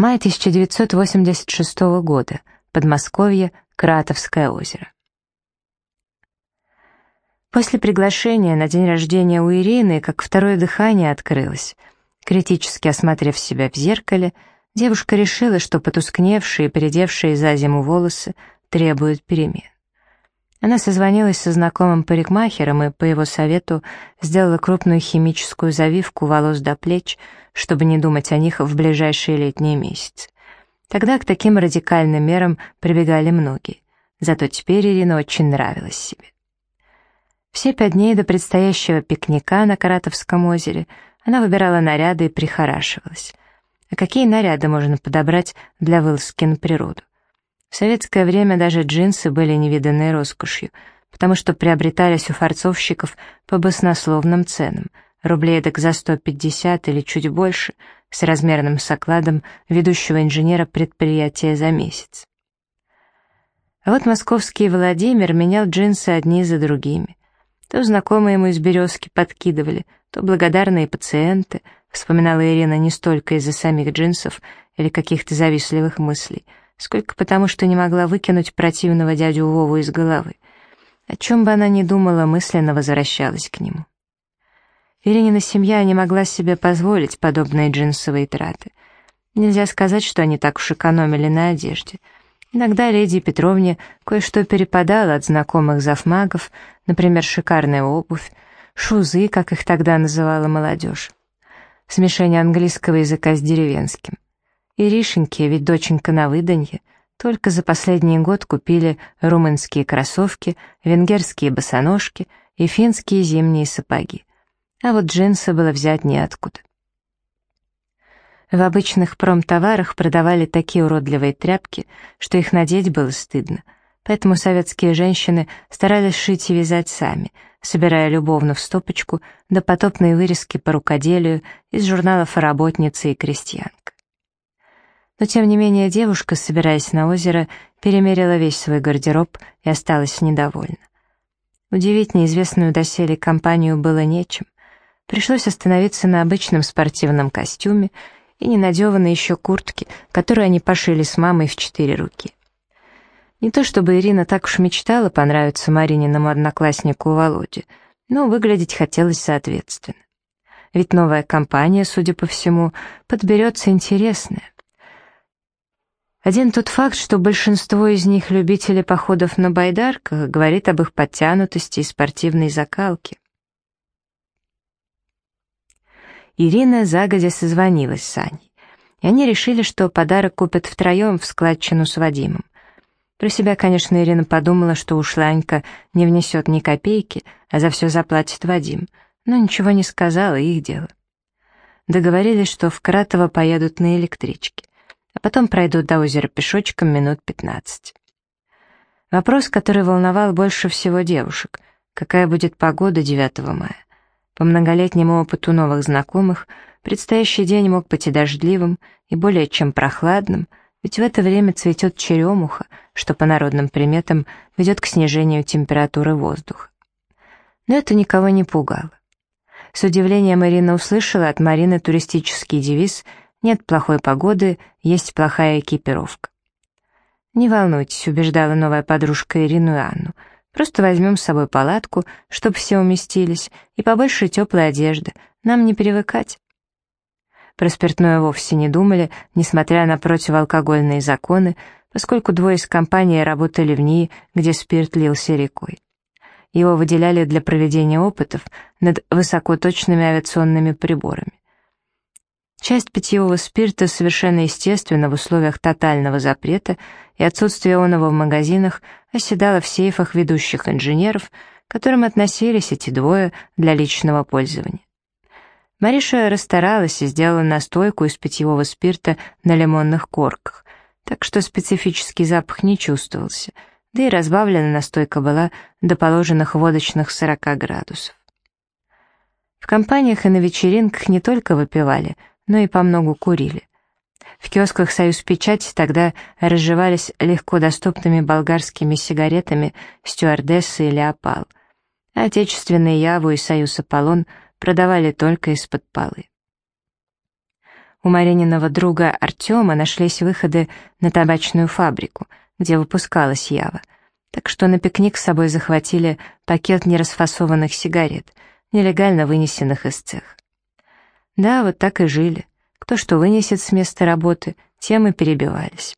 Май 1986 года. Подмосковье, Кратовское озеро. После приглашения на день рождения у Ирины, как второе дыхание открылось. Критически осмотрев себя в зеркале, девушка решила, что потускневшие и передевшие за зиму волосы требуют перемен. Она созвонилась со знакомым парикмахером и, по его совету, сделала крупную химическую завивку волос до плеч, чтобы не думать о них в ближайшие летние месяцы. Тогда к таким радикальным мерам прибегали многие. Зато теперь Ирина очень нравилась себе. Все пять дней до предстоящего пикника на Каратовском озере она выбирала наряды и прихорашивалась. А какие наряды можно подобрать для вылазки на природу? В советское время даже джинсы были невиданной роскошью, потому что приобретались у фарцовщиков по баснословным ценам, рублей так за 150 или чуть больше, с размерным сокладом ведущего инженера предприятия за месяц. А вот московский Владимир менял джинсы одни за другими. То знакомые ему из «Березки» подкидывали, то благодарные пациенты, вспоминала Ирина не столько из-за самих джинсов или каких-то завистливых мыслей — сколько потому, что не могла выкинуть противного дядю Вову из головы. О чем бы она ни думала, мысленно возвращалась к нему. Иринина семья не могла себе позволить подобные джинсовые траты. Нельзя сказать, что они так уж экономили на одежде. Иногда леди Петровне кое-что перепадало от знакомых завмагов, например, шикарная обувь, шузы, как их тогда называла молодежь. Смешение английского языка с деревенским. Иришеньке, ведь доченька на выданье, только за последний год купили румынские кроссовки, венгерские босоножки и финские зимние сапоги. А вот джинсы было взять неоткуда. В обычных промтоварах продавали такие уродливые тряпки, что их надеть было стыдно. Поэтому советские женщины старались шить и вязать сами, собирая любовно в стопочку допотопные вырезки по рукоделию из журналов «Работница» и «Крестьянка». Но тем не менее девушка, собираясь на озеро, перемерила весь свой гардероб и осталась недовольна. Удивить неизвестную доселе компанию было нечем. Пришлось остановиться на обычном спортивном костюме и ненадеванной еще куртке, которую они пошили с мамой в четыре руки. Не то чтобы Ирина так уж мечтала понравиться Марининому однокласснику Володе, но выглядеть хотелось соответственно. Ведь новая компания, судя по всему, подберется интересная. Один тот факт, что большинство из них любители походов на байдарках, говорит об их подтянутости и спортивной закалке. Ирина загодя созвонилась с Аней, и они решили, что подарок купят втроем в складчину с Вадимом. Про себя, конечно, Ирина подумала, что уж Ланька не внесет ни копейки, а за все заплатит Вадим, но ничего не сказала, их дело. Договорились, что в Кратово поедут на электричке а потом пройдут до озера пешочком минут пятнадцать. Вопрос, который волновал больше всего девушек, какая будет погода 9 мая. По многолетнему опыту новых знакомых, предстоящий день мог быть и дождливым, и более чем прохладным, ведь в это время цветет черемуха, что по народным приметам ведет к снижению температуры воздуха. Но это никого не пугало. С удивлением Марина услышала от Марины туристический девиз нет плохой погоды, есть плохая экипировка. «Не волнуйтесь», — убеждала новая подружка Ирину и Анну. «Просто возьмем с собой палатку, чтобы все уместились, и побольше теплой одежды. Нам не привыкать». Про спиртное вовсе не думали, несмотря на противоалкогольные законы, поскольку двое из компании работали в НИИ, где спирт лился рекой. Его выделяли для проведения опытов над высокоточными авиационными приборами. Часть питьевого спирта совершенно естественно в условиях тотального запрета и отсутствия оного в магазинах оседала в сейфах ведущих инженеров, к которым относились эти двое для личного пользования. Мариша расстаралась и сделала настойку из питьевого спирта на лимонных корках, так что специфический запах не чувствовался, да и разбавлена настойка была до положенных водочных 40 градусов. В компаниях и на вечеринках не только выпивали – но и помногу курили. В киосках «Союз Печать» тогда разживались легко доступными болгарскими сигаретами «Стюардесса» или «Опал», отечественные «Яву» и «Союз Аполлон» продавали только из-под полы. У Марининого друга Артема нашлись выходы на табачную фабрику, где выпускалась Ява, так что на пикник с собой захватили пакет нерасфасованных сигарет, нелегально вынесенных из цеха. Да, вот так и жили. Кто что вынесет с места работы, тем и перебивались.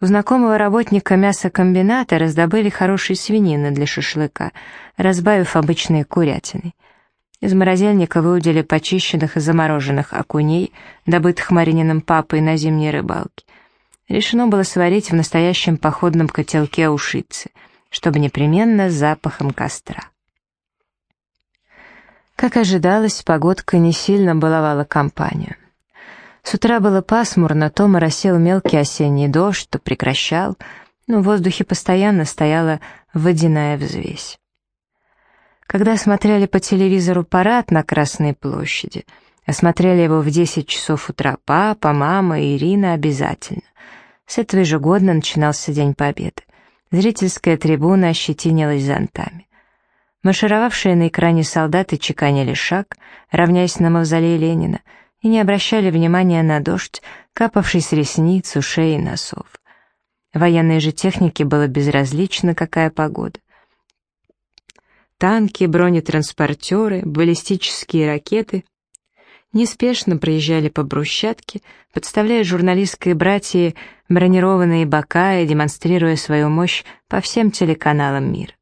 У знакомого работника мясокомбината раздобыли хорошие свинины для шашлыка, разбавив обычной курятиной. Из морозильника выудили почищенных и замороженных окуней, добытых Марининым папой на зимней рыбалке. Решено было сварить в настоящем походном котелке ушицы, чтобы непременно с запахом костра. Как ожидалось, погодка не сильно баловала компанию. С утра было пасмурно, то моросил мелкий осенний дождь, то прекращал, но в воздухе постоянно стояла водяная взвесь. Когда смотрели по телевизору парад на Красной площади, осмотрели его в 10 часов утра папа, мама и Ирина обязательно. С этого ежегодно начинался День Победы. Зрительская трибуна ощетинилась зонтами. Маршировавшие на экране солдаты чеканили шаг, равняясь на мавзолей Ленина — и не обращали внимания на дождь, капавший с ресниц, ушей и носов. Военной же технике было безразлично, какая погода. Танки, бронетранспортеры, баллистические ракеты неспешно проезжали по брусчатке, подставляя журналистской братье бронированные бока и демонстрируя свою мощь по всем телеканалам мира.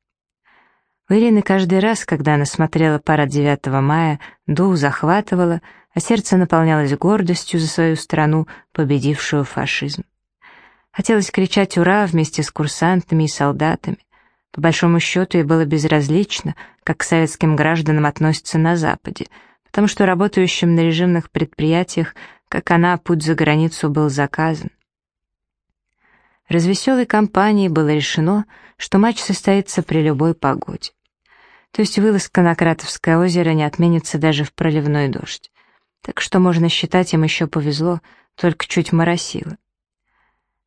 У Ирины каждый раз, когда она смотрела парад 9 мая, дух захватывала, а сердце наполнялось гордостью за свою страну, победившую фашизм. Хотелось кричать «Ура!» вместе с курсантами и солдатами. По большому счету ей было безразлично, как к советским гражданам относятся на Западе, потому что работающим на режимных предприятиях, как она, путь за границу был заказан. Развеселой компанией было решено, что матч состоится при любой погоде. То есть вылазка на Кратовское озеро не отменится даже в проливной дождь так что можно считать, им еще повезло, только чуть моросило.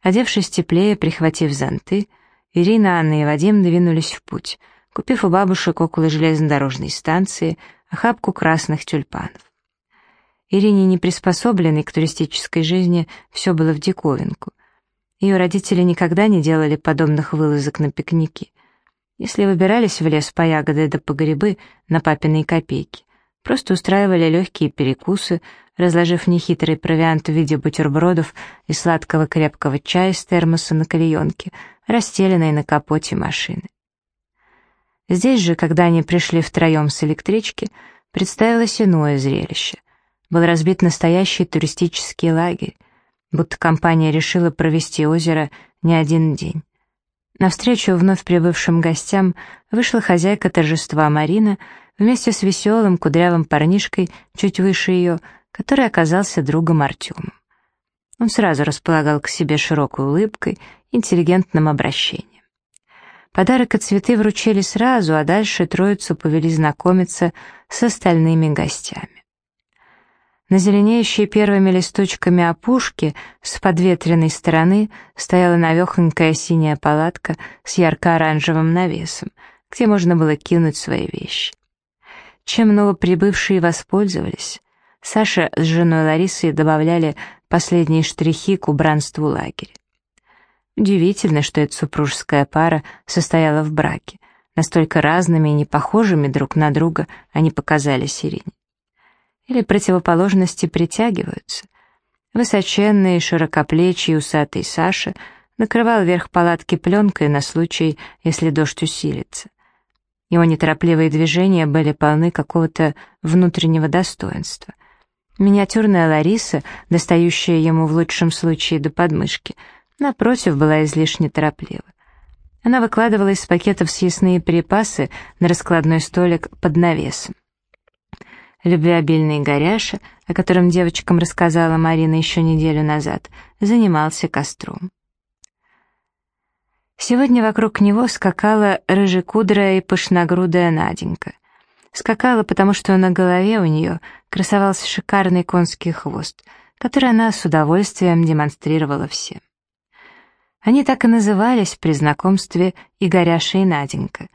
Одевшись теплее, прихватив зонты, Ирина, Анна и Вадим двинулись в путь, купив у бабушек около железнодорожной станции охапку красных тюльпанов. Ирине, не приспособленной к туристической жизни, все было в диковинку. Ее родители никогда не делали подобных вылазок на пикники. Если выбирались в лес по ягоды да по грибы на папиной копейки, Просто устраивали легкие перекусы, разложив нехитрый провиант в виде бутербродов и сладкого крепкого чая из термоса на клеенке, расстеленной на капоте машины. Здесь же, когда они пришли втроем с электрички, представилось иное зрелище. Был разбит настоящий туристический лагерь, будто компания решила провести озеро не один день. Навстречу вновь прибывшим гостям вышла хозяйка торжества Марина вместе с веселым кудрявым парнишкой чуть выше ее, который оказался другом Артема. Он сразу располагал к себе широкой улыбкой, интеллигентным обращением. Подарок и цветы вручили сразу, а дальше троицу повели знакомиться с остальными гостями. На зеленеющей первыми листочками опушки с подветренной стороны стояла навехонькая синяя палатка с ярко-оранжевым навесом, где можно было кинуть свои вещи чем новоприбывшие воспользовались. Саша с женой Ларисой добавляли последние штрихи к убранству лагеря. Удивительно, что эта супружеская пара состояла в браке. Настолько разными и непохожими друг на друга они показались Ирине. Или противоположности притягиваются. Высоченный, широкоплечий, усатый Саша накрывал верх палатки пленкой на случай, если дождь усилится. Его неторопливые движения были полны какого-то внутреннего достоинства. Миниатюрная Лариса, достающая ему в лучшем случае до подмышки, напротив, была излишне тороплива. Она выкладывала из пакетов съестные припасы на раскладной столик под навесом. Любвеобильный Горяша, о котором девочкам рассказала Марина еще неделю назад, занимался костром. Сегодня вокруг него скакала рыжекудрая и пышногрудая Наденька. Скакала, потому что на голове у нее красовался шикарный конский хвост, который она с удовольствием демонстрировала всем. Они так и назывались при знакомстве Игоряша и Наденька,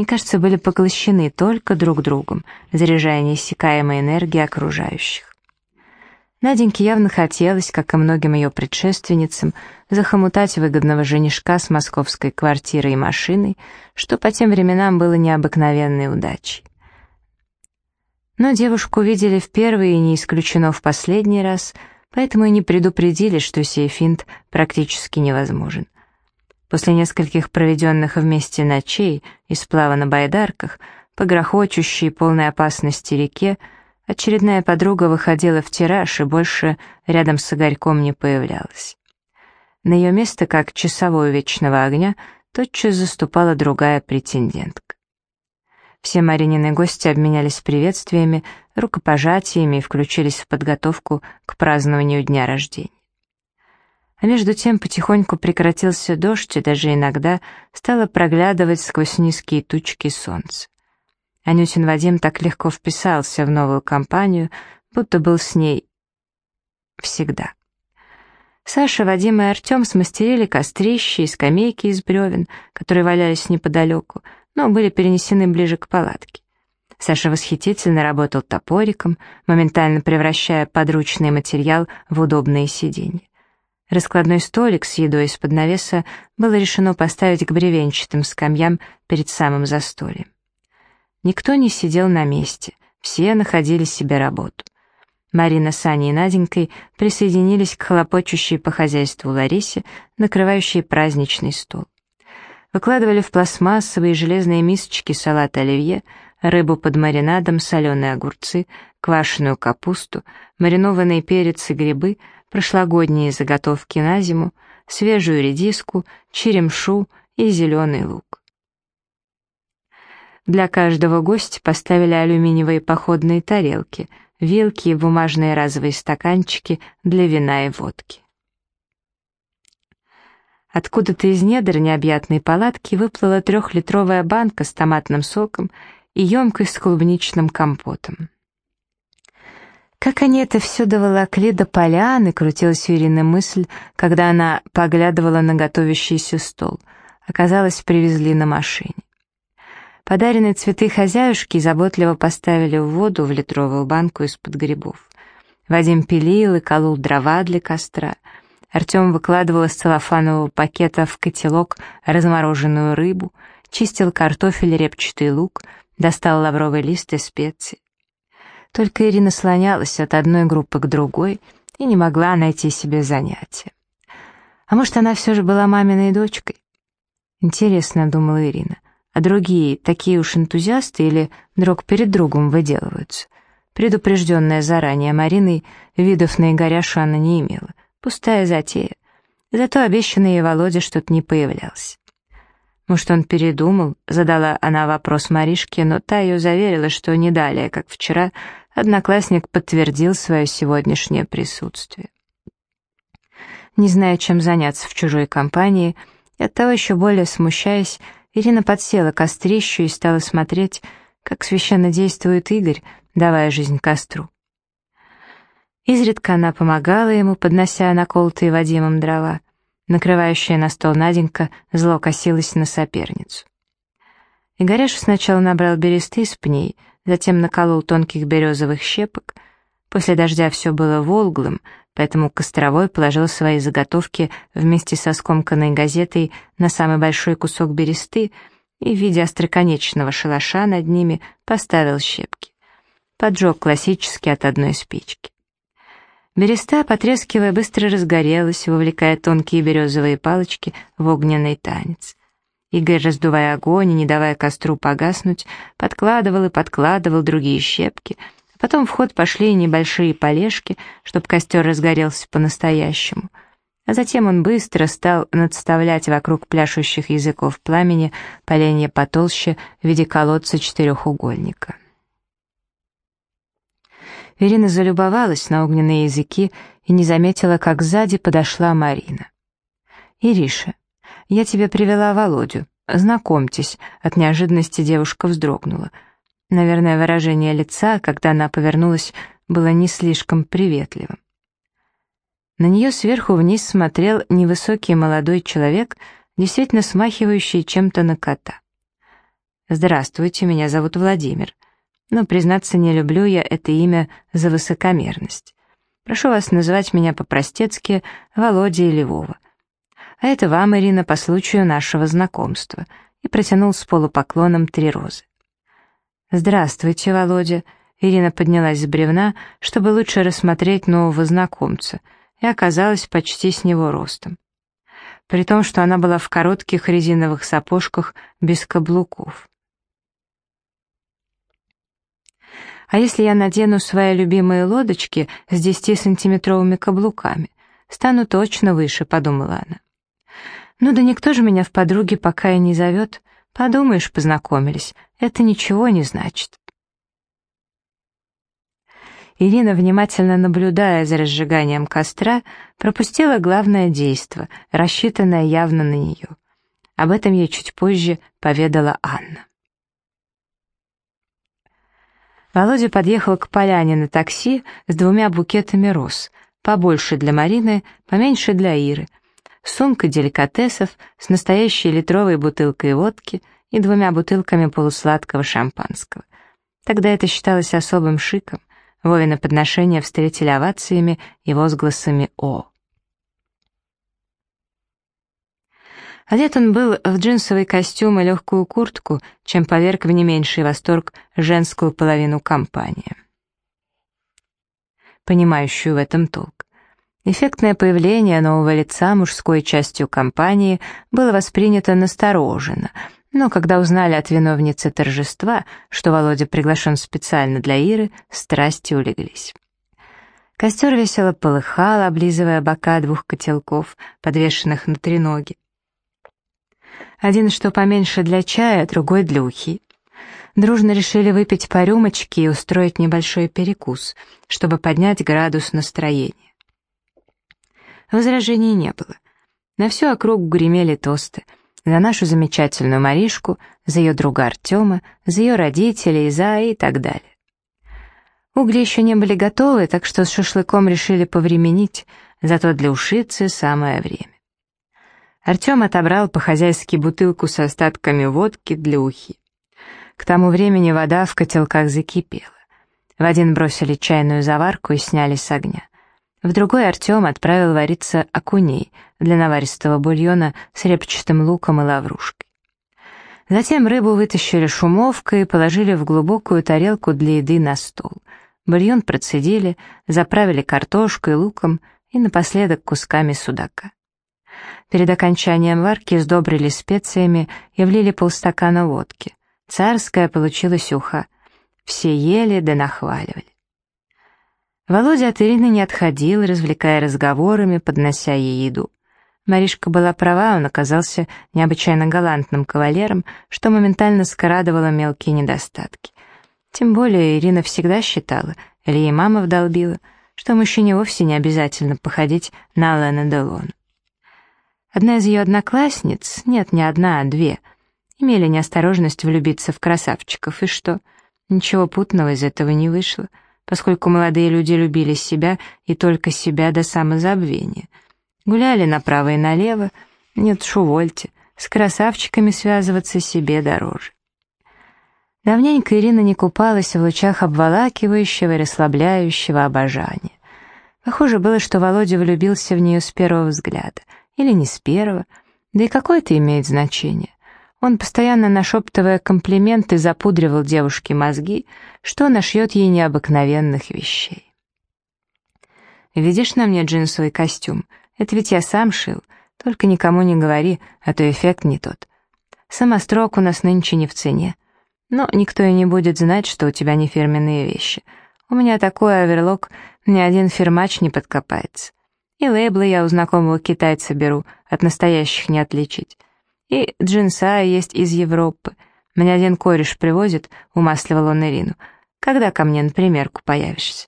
и, кажется, были поглощены только друг другом, заряжая неиссякаемой энергией окружающих. Наденьке явно хотелось, как и многим ее предшественницам, захомутать выгодного женишка с московской квартирой и машиной, что по тем временам было необыкновенной удачей. Но девушку видели в первый и не исключено в последний раз, поэтому и не предупредили, что сей финт практически невозможен. После нескольких проведенных вместе ночей и сплава на байдарках, по грохочущей полной опасности реке, очередная подруга выходила в тираж и больше рядом с Игорьком не появлялась. На ее место, как часовой вечного огня, тотчас заступала другая претендентка. Все Маринины гости обменялись приветствиями, рукопожатиями и включились в подготовку к празднованию дня рождения. А между тем потихоньку прекратился дождь, и даже иногда стало проглядывать сквозь низкие тучки солнца. Анютин Вадим так легко вписался в новую компанию, будто был с ней всегда. Саша, Вадим и Артем смастерили кострища и скамейки из бревен, которые валялись неподалеку, но были перенесены ближе к палатке. Саша восхитительно работал топориком, моментально превращая подручный материал в удобные сиденья. Раскладной столик с едой из-под навеса было решено поставить к бревенчатым скамьям перед самым застольем. Никто не сидел на месте, все находили себе работу. Марина с Аней и Наденькой присоединились к хлопочущей по хозяйству Ларисе, накрывающей праздничный стол. Выкладывали в пластмассовые железные мисочки салат оливье, рыбу под маринадом, соленые огурцы, квашеную капусту, маринованные перец и грибы, прошлогодние заготовки на зиму, свежую редиску, черемшу и зеленый лук. Для каждого гостя поставили алюминиевые походные тарелки, вилки и бумажные разовые стаканчики для вина и водки. Откуда-то из недр необъятной палатки выплыла трехлитровая банка с томатным соком и емкость с клубничным компотом. Как они это все доволокли до поляны, крутилась у мысль, когда она поглядывала на готовящийся стол. Оказалось, привезли на машине. Подаренные цветы хозяюшки заботливо поставили в воду в литровую банку из-под грибов. Вадим пилил и колол дрова для костра. Артем выкладывал из целлофанового пакета в котелок размороженную рыбу, чистил картофель, репчатый лук, достал лавровый лист и специи. Только Ирина слонялась от одной группы к другой и не могла найти себе занятия. А может, она все же была маминой дочкой? Интересно, думала Ирина, а другие такие уж энтузиасты или друг перед другом выделываются? Предупрежденная заранее Мариной, видов на Игоряшу она не имела. Пустая затея. Зато обещанный ей Володя что-то не появлялся. Может, он передумал? Задала она вопрос Маришке, но та ее заверила, что не далее, как вчера, одноклассник подтвердил свое сегодняшнее присутствие. Не зная, чем заняться в чужой компании, и оттого еще более смущаясь, Ирина подсела к острищу и стала смотреть, как священно действует Игорь, давая жизнь костру. Изредка она помогала ему, поднося наколотые Вадимом дрова. Накрывающая на стол Наденька зло косилась на соперницу. Игоряша сначала набрал бересты из пней, затем наколол тонких березовых щепок. После дождя все было волглым, поэтому Костровой положил свои заготовки вместе со скомканной газетой на самый большой кусок бересты и в виде остроконечного шалаша над ними поставил щепки. Поджег классически от одной спички. Береста, потрескивая, быстро разгорелась, вовлекая тонкие березовые палочки в огненный танец. Игорь, раздувая огонь и не давая костру погаснуть, подкладывал и подкладывал другие щепки, потом в ход пошли небольшие полежки, чтобы костер разгорелся по-настоящему. А затем он быстро стал надставлять вокруг пляшущих языков пламени поленья потолще в виде колодца четырехугольника. Ирина залюбовалась на огненные языки и не заметила, как сзади подошла Марина. «Ириша, я тебе привела Володю. Знакомьтесь». От неожиданности девушка вздрогнула. Наверное, выражение лица, когда она повернулась, было не слишком приветливым. На нее сверху вниз смотрел невысокий молодой человек, действительно смахивающий чем-то на кота. «Здравствуйте, меня зовут Владимир. Но, признаться, не люблю я это имя за высокомерность. Прошу вас называть меня по-простецки Володя или Вова. А это вам, Ирина, по случаю нашего знакомства». И протянул с полупоклоном три розы. «Здравствуйте, Володя». Ирина поднялась с бревна, чтобы лучше рассмотреть нового знакомца, и оказалась почти с него ростом. При том, что она была в коротких резиновых сапожках без каблуков. А если я надену свои любимые лодочки с 10-сантиметровыми каблуками? Стану точно выше, подумала она. Ну да никто же меня в подруги пока и не зовет. Подумаешь, познакомились. Это ничего не значит. Ирина, внимательно наблюдая за разжиганием костра, пропустила главное действо, рассчитанное явно на нее. Об этом ей чуть позже поведала Анна. Володя подъехал к поляне на такси с двумя букетами роз, побольше для Марины, поменьше для Иры, сумкой деликатесов с настоящей литровой бутылкой водки и двумя бутылками полусладкого шампанского. Тогда это считалось особым шиком. Вовина подношения встретили овациями и возгласами «О». Одет он был в джинсовый костюм и легкую куртку, чем поверг в не меньший восторг женскую половину компании. Понимающую в этом толк. Эффектное появление нового лица мужской частью компании было воспринято настороженно, но когда узнали от виновницы торжества, что Володя приглашен специально для Иры, страсти улеглись. Костер весело полыхал, облизывая бока двух котелков, подвешенных на треноги. Один что поменьше для чая, другой для ухи. Дружно решили выпить по рюмочке и устроить небольшой перекус, чтобы поднять градус настроения. Возражений не было. На всю округу гремели тосты. За нашу замечательную Маришку, за ее друга Артема, за ее родителей, за и так далее. Угли еще не были готовы, так что с шашлыком решили повременить, зато для ушицы самое время. Артем отобрал по-хозяйски бутылку с остатками водки для ухи. К тому времени вода в котелках закипела. В один бросили чайную заварку и сняли с огня. В другой Артем отправил вариться окуней для наваристого бульона с репчатым луком и лаврушкой. Затем рыбу вытащили шумовкой и положили в глубокую тарелку для еды на стол. Бульон процедили, заправили картошкой, луком и напоследок кусками судака. Перед окончанием варки сдобрили специями и влили полстакана водки. Царская получилась уха. Все ели да нахваливали. Володя от Ирины не отходил, развлекая разговорами, поднося ей еду. Маришка была права, он оказался необычайно галантным кавалером, что моментально скрадывало мелкие недостатки. Тем более Ирина всегда считала, или ей мама вдолбила, что мужчине вовсе не обязательно походить на Алена Делон. Одна из ее одноклассниц, нет, не одна, а две, имели неосторожность влюбиться в красавчиков, и что? Ничего путного из этого не вышло, поскольку молодые люди любили себя и только себя до самозабвения. Гуляли направо и налево, нет уж увольте, с красавчиками связываться себе дороже. Давненько Ирина не купалась в лучах обволакивающего и расслабляющего обожания. Похоже было, что Володя влюбился в нее с первого взгляда — или не с первого. Да и какое это имеет значение? Он, постоянно нашептывая комплименты, запудривал девушке мозги, что нашьет ей необыкновенных вещей. «Видишь на мне джинсовый костюм? Это ведь я сам шил. Только никому не говори, а то эффект не тот. Самострок у нас нынче не в цене. Но никто и не будет знать, что у тебя не фирменные вещи. У меня такой оверлок, ни один фирмач не подкопается. И лейблы я у знакомого китайца беру, от настоящих не отличить. И джинса есть из Европы. Мне один кореш привозит, умасливал он Ирину. Когда ко мне на примерку появишься?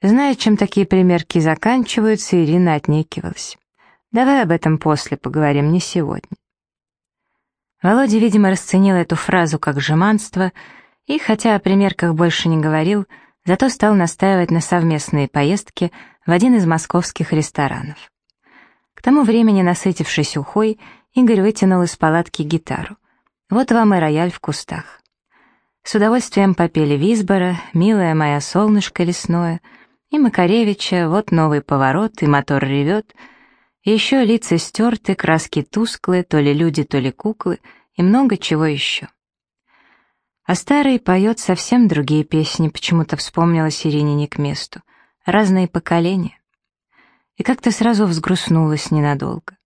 Зная, чем такие примерки заканчиваются, Ирина отнекивалась. Давай об этом после поговорим, не сегодня. Володя, видимо, расценил эту фразу как жеманство, и, хотя о примерках больше не говорил, зато стал настаивать на совместные поездки в один из московских ресторанов. К тому времени, насытившись ухой, Игорь вытянул из палатки гитару. Вот вам и рояль в кустах. С удовольствием попели Визбора, «Милая моя солнышко лесное», И Макаревича, вот новый поворот, и мотор ревет. И еще лица стерты, краски тусклые, то ли люди, то ли куклы, и много чего еще. А старый поет совсем другие песни, почему-то вспомнилась Ирине не к месту. Разные поколения. И как-то сразу взгрустнулась ненадолго.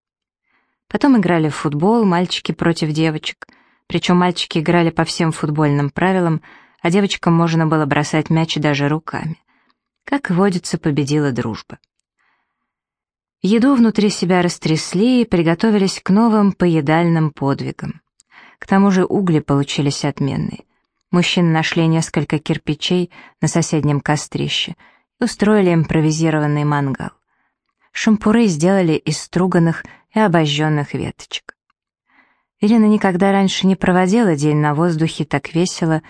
Потом играли в футбол, мальчики против девочек. Причем мальчики играли по всем футбольным правилам, а девочкам можно было бросать мяч даже руками. Как водится, победила дружба. Еду внутри себя растрясли и приготовились к новым поедальным подвигам. К тому же угли получились отменные. Мужчины нашли несколько кирпичей на соседнем кострище и устроили импровизированный мангал. Шампуры сделали из струганных и обожженных веточек. Ирина никогда раньше не проводила день на воздухе так весело,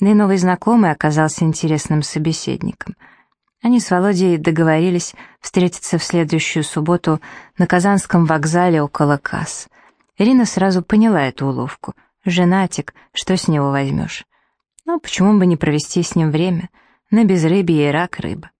да и новый знакомый оказался интересным собеседником. Они с Володей договорились встретиться в следующую субботу на Казанском вокзале около касс. Ирина сразу поняла эту уловку. Женатик, что с него возьмешь? Ну, почему бы не провести с ним время? На безрыбье и рак рыба.